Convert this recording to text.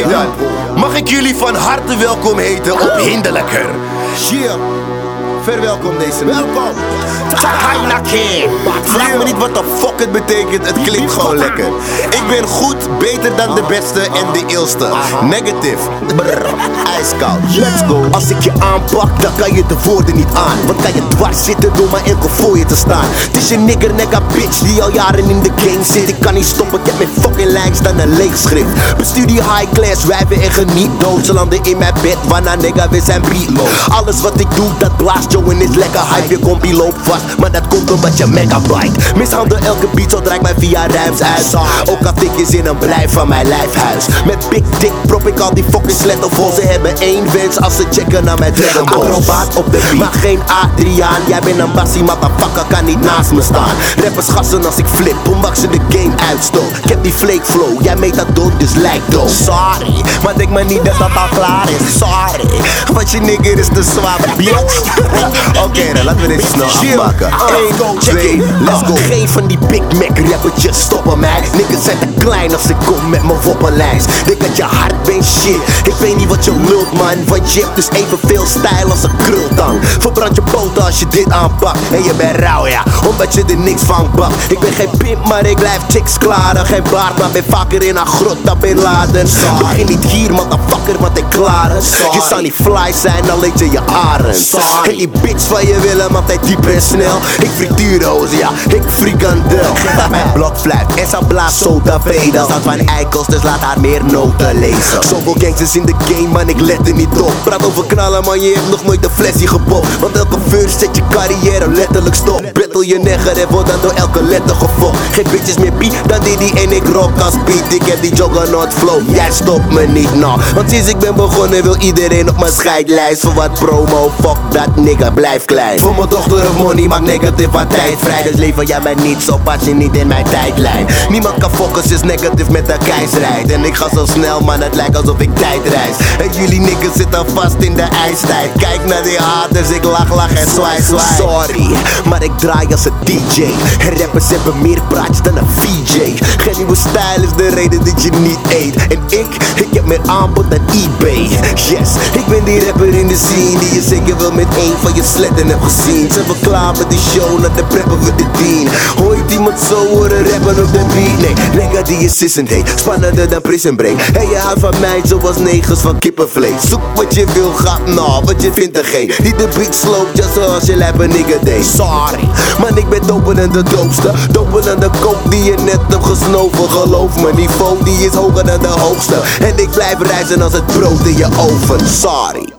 Dan, mag ik jullie van harte welkom heten op Hinderlijker. Yeah. Verwelkom deze Welkom. Takainake. Vraag me niet wat de fuck het betekent, het klinkt gewoon lekker. Ik ben goed, beter dan de beste en de eerste. Negative. Brr, ijskoud. Let's go. Als ik je aanpak, dan kan je de woorden niet aan. Want kan je dwars zitten door maar enkel voor je te staan. Het is een nigger nigga bitch die al jaren in de game zit. Ik kan niet stoppen, ik heb mijn fucking lijks dan een leegschrift. Bestuur die high class, wijven en geniet dood. Ze landen in mijn bed, waarna nigga we zijn beatload. Alles wat ik doe, dat blaast Joe is lekker hype. Je kompie loopt vast, maar dat komt omdat je megabyte. Mishandel elke beat, zo draai ik mij via rijms uit. Ook al tik is in een blijf van mijn lijfhuis. Met big dick prop ik al die fucking slettervol. Ze hebben één wens als ze checken naar mijn Dragon Ball. Acrobaat op de beat, maar geen Adriaan. Jij bent een bassie, motherfucker, kan niet naast me staan. Rappers gassen als ik flip, omdat ze de game uitstoot. Ik heb die flake flow, jij meet dat dood, dus lijkt dood. Sorry, maar denk maar niet dat dat al klaar is. Sorry, want je nigger is te zwaar, bitch. Oké, dan laten we dit snel afmaken. 1, 2, let's go. Geen van die Big Mac rappertjes stoppen mij. Niggas zijn te klein als ik kom met mijn woppenlijst. Denk dat je hard bent shit. Ik weet niet wat je lult man. Want je hebt dus evenveel stijl als een krultang. Verbrand je poten als je dit aanpakt. En je bent rauw ja, omdat je er niks van bakt. Ik ben geen pimp, maar ik blijf chicks klaren. Geen baard, maar ben vaker in een grot dan Bin Laden. Begin niet hier, motherfucker, want ik klaar is. Je zou niet fly zijn, dan leed je je arend. En die bitch van je wil hem altijd diep en snel. Ik frituurdozen, ja, ik frikandel. Mijn blok fluit en ze blaast soda veda. Staat van eikels, dus laat haar meer noten lezen. Zoveel gangsters in de game, man, ik let er niet op. Praat over knallen, man, je hebt nog nooit een flesje gepopt. Want elke verse zet je carrière letterlijk stop. Battle je negger en wordt dan door elke letter gefokt. Geen bitches meer beat, dan die en ik rock als beat. Ik heb die juggernaut flow, jij stopt me niet nou. Want sinds ik ben begonnen wil iedereen op mijn scheidlijst. Voor wat promo, fuck dat nigga, blijf klein. Voor mijn dochter of money, maak negatief wat tijd vrij. Dus lever jij mij niet zo, pas je niet in mijn tijdlijn. Niemand kan focus, is negatief met de keisrijd. En ik ga zo snel, man, het lijkt alsof ik tijd reis. En jullie niggas zitten vast in de ijstijd. Kijk naar die haters, ik lach, lach en zwaai. Sorry, maar ik draai als een DJ. En rappers hebben meer praatjes dan een VJ. Geen nieuwe stijl is de reden dat je niet eet. En ik, ik heb meer aanbod dan eBay. Yes, ik ben die rapper in de scene die je zeker wel met één van je sletten hebt gezien. We klaar met die show, naar de preppen we de dien. Zo horen rappen op de beat? Nee, nigga die is sissend heet, spannender dan prison break. En je houdt van mij zoals negers van kippenvlees. Zoek wat je wil, ga nou, wat je vindt er geen. Die de beat sloopt, just zoals je lijp een nigga deed. Sorry, man ik ben doper dan de doopste. Doper dan de kook die je net hebt gesnoven. Geloof me, niveau die is hoger dan de hoogste. En ik blijf reizen als het brood in je oven. Sorry.